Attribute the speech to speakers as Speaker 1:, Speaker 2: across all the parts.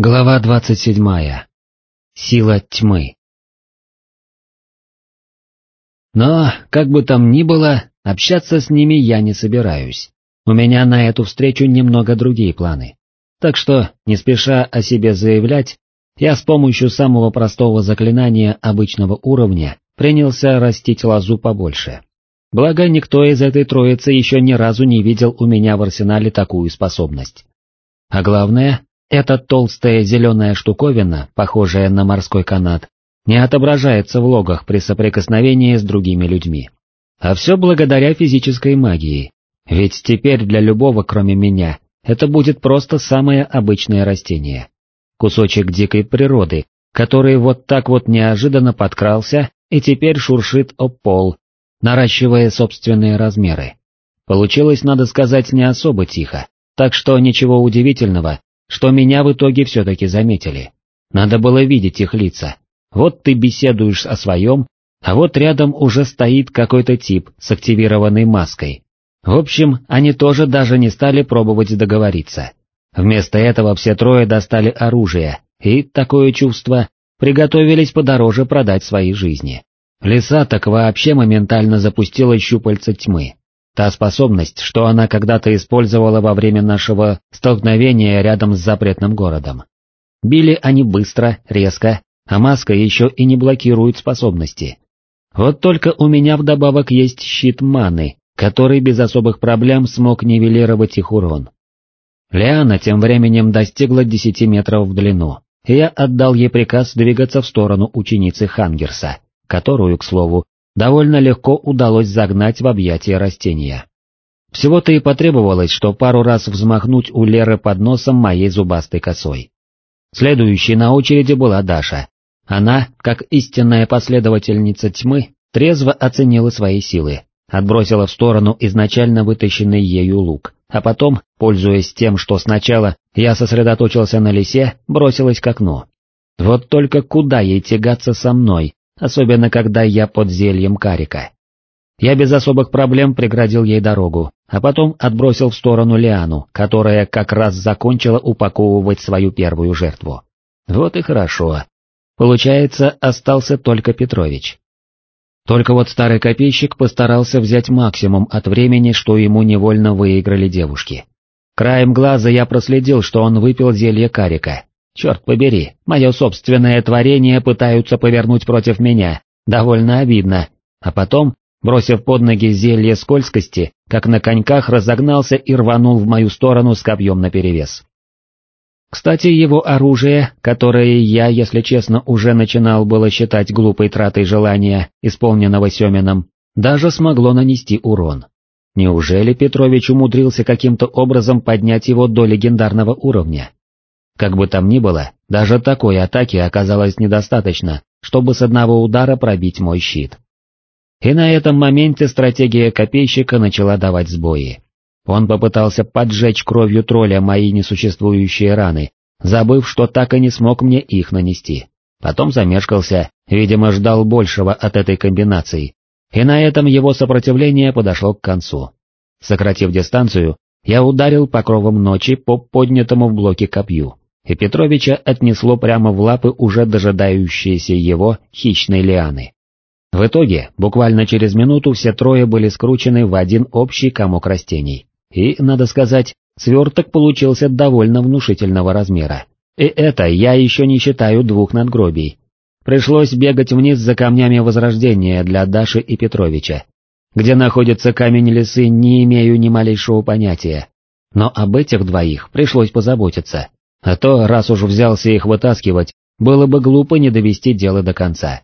Speaker 1: Глава двадцать седьмая. Сила тьмы. Но, как бы там ни было, общаться с ними я не собираюсь. У меня на эту встречу немного другие планы. Так что, не спеша о себе заявлять, я с помощью самого простого заклинания обычного уровня принялся растить лозу побольше. Благо, никто из этой троицы еще ни разу не видел у меня в арсенале такую способность. А главное, эта толстая зеленая штуковина, похожая на морской канат, не отображается в логах при соприкосновении с другими людьми. А все благодаря физической магии, ведь теперь для любого, кроме меня, это будет просто самое обычное растение. Кусочек дикой природы, который вот так вот неожиданно подкрался и теперь шуршит об пол, наращивая собственные размеры. Получилось, надо сказать, не особо тихо, так что ничего удивительного, что меня в итоге все-таки заметили. Надо было видеть их лица. Вот ты беседуешь о своем, а вот рядом уже стоит какой-то тип с активированной маской. В общем, они тоже даже не стали пробовать договориться. Вместо этого все трое достали оружие, и, такое чувство, приготовились подороже продать свои жизни. Лиса так вообще моментально запустила щупальца тьмы, Та способность, что она когда-то использовала во время нашего столкновения рядом с запретным городом. Били они быстро, резко, а маска еще и не блокирует способности. Вот только у меня вдобавок есть щит маны, который без особых проблем смог нивелировать их урон. Лиана тем временем достигла десяти метров в длину, и я отдал ей приказ двигаться в сторону ученицы Хангерса, которую, к слову, довольно легко удалось загнать в объятия растения. Всего-то и потребовалось, что пару раз взмахнуть у Леры под носом моей зубастой косой. Следующей на очереди была Даша. Она, как истинная последовательница тьмы, трезво оценила свои силы, отбросила в сторону изначально вытащенный ею лук, а потом, пользуясь тем, что сначала я сосредоточился на лисе, бросилась к окну. Вот только куда ей тягаться со мной, особенно когда я под зельем карика. Я без особых проблем преградил ей дорогу, а потом отбросил в сторону Лиану, которая как раз закончила упаковывать свою первую жертву. Вот и хорошо. Получается, остался только Петрович. Только вот старый копейщик постарался взять максимум от времени, что ему невольно выиграли девушки. Краем глаза я проследил, что он выпил зелье карика, Черт побери, мое собственное творение пытаются повернуть против меня, довольно обидно. А потом, бросив под ноги зелье скользкости, как на коньках разогнался и рванул в мою сторону с копьем наперевес. Кстати, его оружие, которое я, если честно, уже начинал было считать глупой тратой желания, исполненного Семином, даже смогло нанести урон. Неужели Петрович умудрился каким-то образом поднять его до легендарного уровня? Как бы там ни было, даже такой атаки оказалось недостаточно, чтобы с одного удара пробить мой щит. И на этом моменте стратегия копейщика начала давать сбои. Он попытался поджечь кровью тролля мои несуществующие раны, забыв, что так и не смог мне их нанести. Потом замешкался, видимо ждал большего от этой комбинации, и на этом его сопротивление подошло к концу. Сократив дистанцию, я ударил покровом ночи по поднятому в блоке копью и Петровича отнесло прямо в лапы уже дожидающиеся его хищной лианы. В итоге, буквально через минуту все трое были скручены в один общий комок растений, и, надо сказать, сверток получился довольно внушительного размера. И это я еще не считаю двух надгробий. Пришлось бегать вниз за камнями Возрождения для Даши и Петровича. Где находится камень лесы, не имею ни малейшего понятия. Но об этих двоих пришлось позаботиться. А то, раз уж взялся их вытаскивать, было бы глупо не довести дело до конца.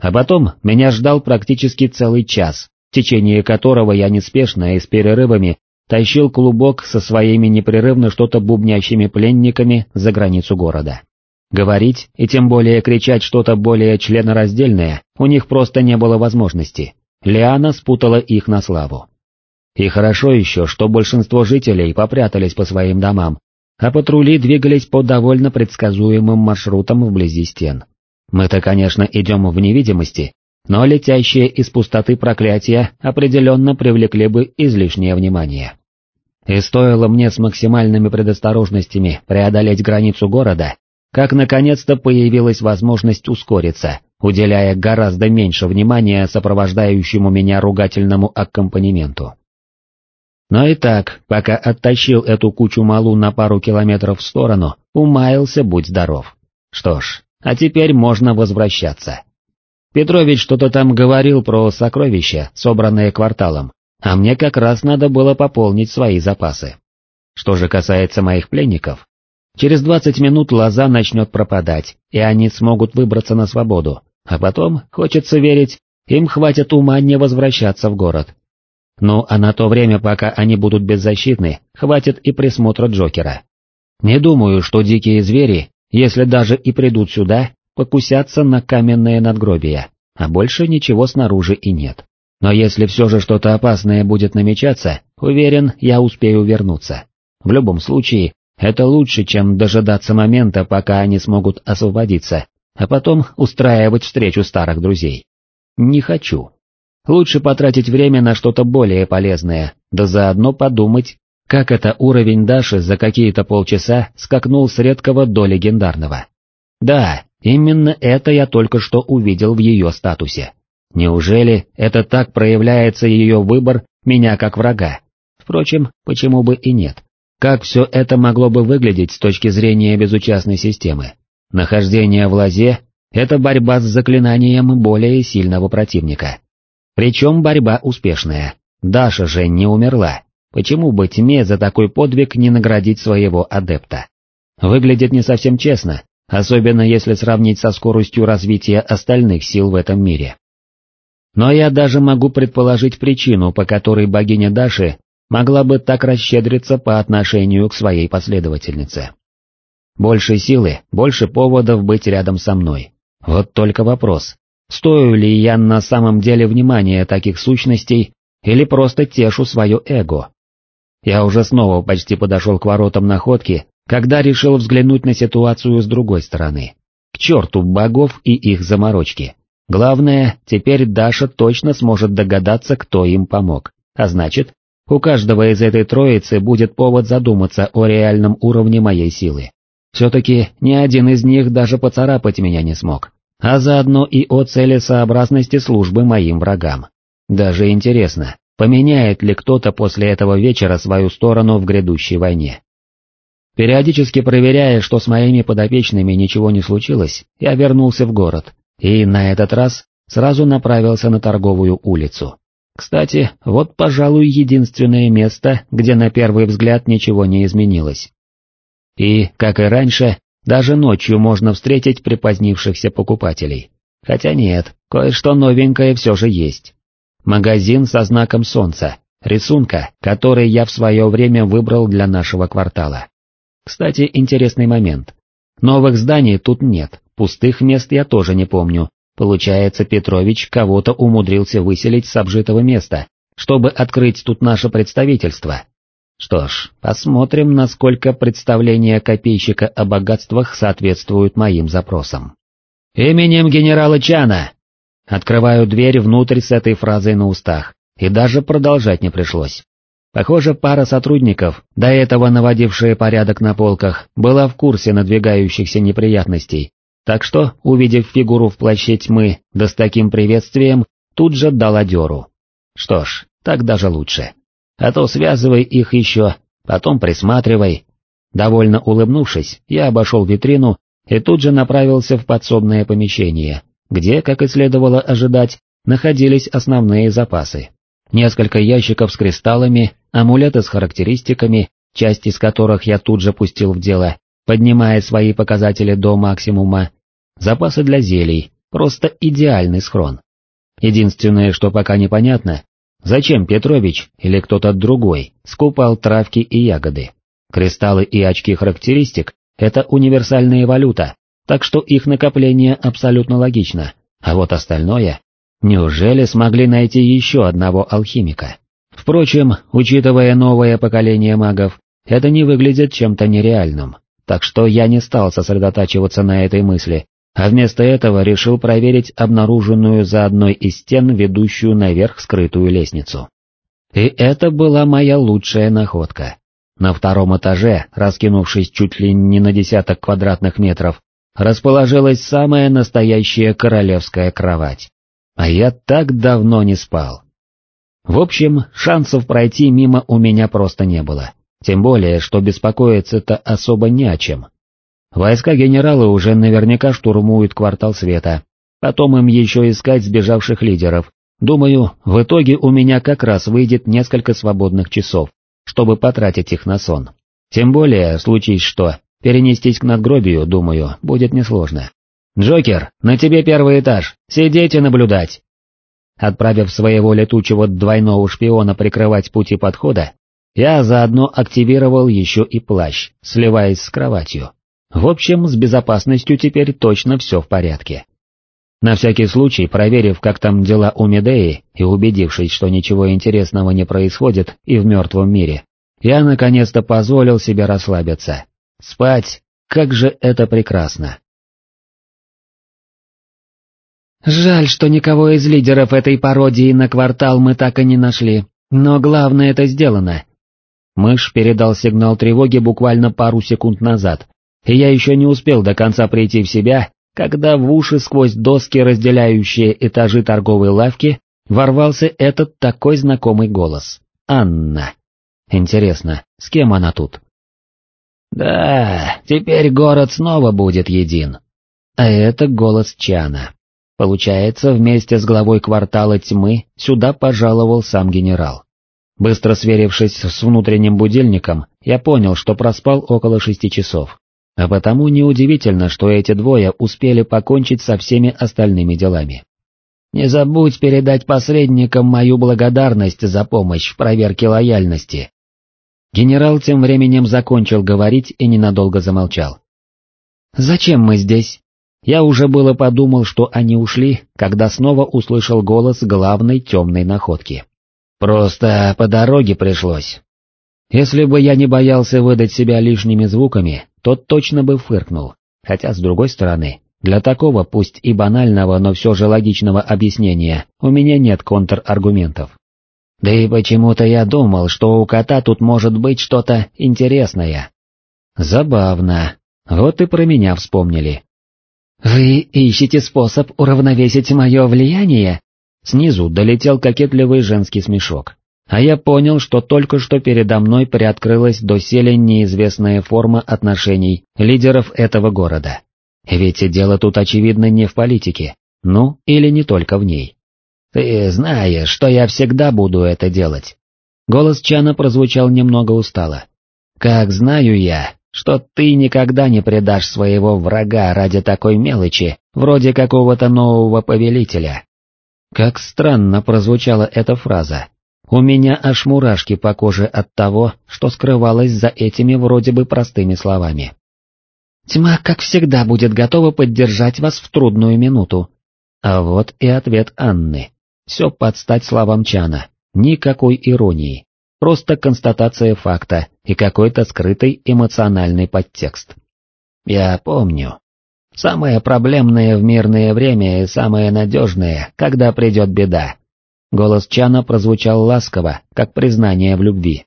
Speaker 1: А потом меня ждал практически целый час, в течение которого я неспешно и с перерывами тащил клубок со своими непрерывно что-то бубнящими пленниками за границу города. Говорить и тем более кричать что-то более членораздельное у них просто не было возможности. Лиана спутала их на славу. И хорошо еще, что большинство жителей попрятались по своим домам, а патрули двигались по довольно предсказуемым маршрутам вблизи стен. Мы-то, конечно, идем в невидимости, но летящие из пустоты проклятия определенно привлекли бы излишнее внимание. И стоило мне с максимальными предосторожностями преодолеть границу города, как наконец-то появилась возможность ускориться, уделяя гораздо меньше внимания сопровождающему меня ругательному аккомпанементу. Но и так, пока оттащил эту кучу малу на пару километров в сторону, умаялся будь здоров. Что ж, а теперь можно возвращаться. Петрович что-то там говорил про сокровища, собранные кварталом, а мне как раз надо было пополнить свои запасы. Что же касается моих пленников, через 20 минут лоза начнет пропадать, и они смогут выбраться на свободу, а потом, хочется верить, им хватит ума не возвращаться в город. Ну а на то время, пока они будут беззащитны, хватит и присмотра Джокера. Не думаю, что дикие звери, если даже и придут сюда, покусятся на каменные надгробия, а больше ничего снаружи и нет. Но если все же что-то опасное будет намечаться, уверен, я успею вернуться. В любом случае, это лучше, чем дожидаться момента, пока они смогут освободиться, а потом устраивать встречу старых друзей. Не хочу. Лучше потратить время на что-то более полезное, да заодно подумать, как это уровень Даши за какие-то полчаса скакнул с редкого до легендарного. Да, именно это я только что увидел в ее статусе. Неужели это так проявляется ее выбор меня как врага? Впрочем, почему бы и нет? Как все это могло бы выглядеть с точки зрения безучастной системы? Нахождение в лозе — это борьба с заклинанием более сильного противника. Причем борьба успешная. Даша же не умерла. Почему бы тьме за такой подвиг не наградить своего адепта? Выглядит не совсем честно, особенно если сравнить со скоростью развития остальных сил в этом мире. Но я даже могу предположить причину, по которой богиня Даши могла бы так расщедриться по отношению к своей последовательнице. Больше силы, больше поводов быть рядом со мной. Вот только вопрос, стою ли я на самом деле внимания таких сущностей или просто тешу свое эго? Я уже снова почти подошел к воротам находки, когда решил взглянуть на ситуацию с другой стороны. К черту богов и их заморочки. Главное, теперь Даша точно сможет догадаться, кто им помог, а значит, у каждого из этой троицы будет повод задуматься о реальном уровне моей силы. Все-таки ни один из них даже поцарапать меня не смог, а заодно и о целесообразности службы моим врагам. Даже интересно, поменяет ли кто-то после этого вечера свою сторону в грядущей войне. Периодически проверяя, что с моими подопечными ничего не случилось, я вернулся в город, и на этот раз сразу направился на торговую улицу. Кстати, вот, пожалуй, единственное место, где на первый взгляд ничего не изменилось. И, как и раньше, даже ночью можно встретить припозднившихся покупателей. Хотя нет, кое-что новенькое все же есть. Магазин со знаком солнца, рисунка, который я в свое время выбрал для нашего квартала. Кстати, интересный момент. Новых зданий тут нет, Пустых мест я тоже не помню. Получается, Петрович кого-то умудрился выселить с обжитого места, чтобы открыть тут наше представительство. Что ж, посмотрим, насколько представления копейщика о богатствах соответствуют моим запросам. «Именем генерала Чана!» Открываю дверь внутрь с этой фразой на устах, и даже продолжать не пришлось. Похоже, пара сотрудников, до этого наводившие порядок на полках, была в курсе надвигающихся неприятностей так что, увидев фигуру в плаще тьмы, да с таким приветствием, тут же дал одеру. Что ж, так даже лучше. А то связывай их еще, потом присматривай. Довольно улыбнувшись, я обошел витрину и тут же направился в подсобное помещение, где, как и следовало ожидать, находились основные запасы. Несколько ящиков с кристаллами, амулеты с характеристиками, часть из которых я тут же пустил в дело, поднимая свои показатели до максимума, запасы для зелий, просто идеальный схрон. Единственное, что пока непонятно, зачем Петрович или кто-то другой скупал травки и ягоды. Кристаллы и очки характеристик — это универсальная валюта, так что их накопление абсолютно логично, а вот остальное... Неужели смогли найти еще одного алхимика? Впрочем, учитывая новое поколение магов, это не выглядит чем-то нереальным, так что я не стал сосредотачиваться на этой мысли, а вместо этого решил проверить обнаруженную за одной из стен ведущую наверх скрытую лестницу. И это была моя лучшая находка. На втором этаже, раскинувшись чуть ли не на десяток квадратных метров, расположилась самая настоящая королевская кровать. А я так давно не спал. В общем, шансов пройти мимо у меня просто не было, тем более, что беспокоиться-то особо не о чем. Войска генерала уже наверняка штурмуют квартал света, потом им еще искать сбежавших лидеров. Думаю, в итоге у меня как раз выйдет несколько свободных часов, чтобы потратить их на сон. Тем более, случись что, перенестись к надгробию, думаю, будет несложно. «Джокер, на тебе первый этаж, сидеть и наблюдать!» Отправив своего летучего двойного шпиона прикрывать пути подхода, я заодно активировал еще и плащ, сливаясь с кроватью. В общем, с безопасностью теперь точно все в порядке. На всякий случай, проверив, как там дела у Медеи, и убедившись, что ничего интересного не происходит и в мертвом мире, я наконец-то позволил себе расслабиться. Спать, как же это прекрасно.
Speaker 2: Жаль, что никого из лидеров этой пародии на квартал мы так и не нашли, но главное это сделано.
Speaker 1: Мышь передал сигнал тревоги буквально пару секунд назад, и я еще не успел до конца прийти в себя, когда в уши сквозь доски, разделяющие этажи торговой лавки, ворвался этот такой знакомый голос. Анна. Интересно, с кем она тут? Да, теперь город снова будет един. А это голос Чана. Получается, вместе с главой квартала тьмы сюда пожаловал сам генерал. Быстро сверившись с внутренним будильником, я понял, что проспал около шести часов. А потому неудивительно, что эти двое успели покончить со всеми остальными делами. Не забудь передать посредникам мою благодарность за помощь в проверке лояльности. Генерал тем временем закончил говорить и ненадолго замолчал.
Speaker 2: «Зачем мы здесь?»
Speaker 1: Я уже было подумал, что они ушли, когда снова услышал голос главной темной находки. «Просто по дороге пришлось». Если бы я не боялся выдать себя лишними звуками, тот точно бы фыркнул, хотя с другой стороны, для такого пусть и банального, но все же логичного объяснения у меня нет контраргументов. Да и почему-то я думал, что у кота тут может быть что-то интересное. Забавно, вот и про меня вспомнили.
Speaker 2: «Вы ищете способ уравновесить мое влияние?»
Speaker 1: Снизу долетел кокетливый женский смешок а я понял, что только что передо мной приоткрылась доселе неизвестная форма отношений лидеров этого города. Ведь дело тут очевидно не в политике, ну или не только в ней. «Ты знаешь, что я всегда буду это делать». Голос Чана прозвучал немного устало. «Как знаю я, что ты никогда не предашь своего врага ради такой мелочи, вроде какого-то нового повелителя». Как странно прозвучала эта фраза, у меня аж мурашки по коже от того, что скрывалось за этими вроде бы простыми словами.
Speaker 2: «Тьма, как всегда, будет готова поддержать вас в трудную минуту».
Speaker 1: А вот и ответ Анны. Все под стать словам Чана, никакой иронии, просто констатация факта и какой-то скрытый эмоциональный подтекст. «Я помню. Самое проблемное в мирное время и самое надежное, когда придет беда, Голос Чана прозвучал ласково, как признание в любви.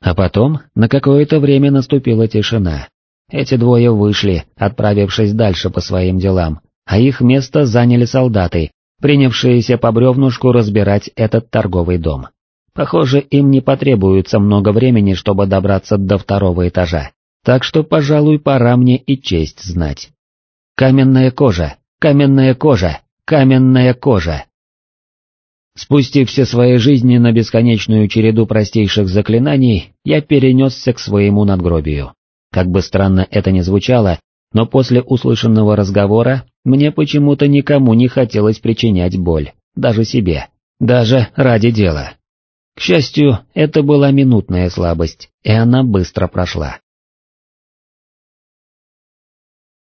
Speaker 1: А потом на какое-то время наступила тишина. Эти двое вышли, отправившись дальше по своим делам, а их место заняли солдаты, принявшиеся по бревнушку разбирать этот торговый дом. Похоже, им не потребуется много времени, чтобы добраться до второго этажа, так что, пожалуй, пора мне и честь знать. Каменная кожа, каменная кожа, каменная кожа. Спустив все свои жизни на бесконечную череду простейших заклинаний, я перенесся к своему надгробию. Как бы странно это ни звучало, но после услышанного разговора мне почему-то никому не хотелось причинять боль, даже себе, даже ради дела. К счастью, это была минутная слабость, и она быстро прошла.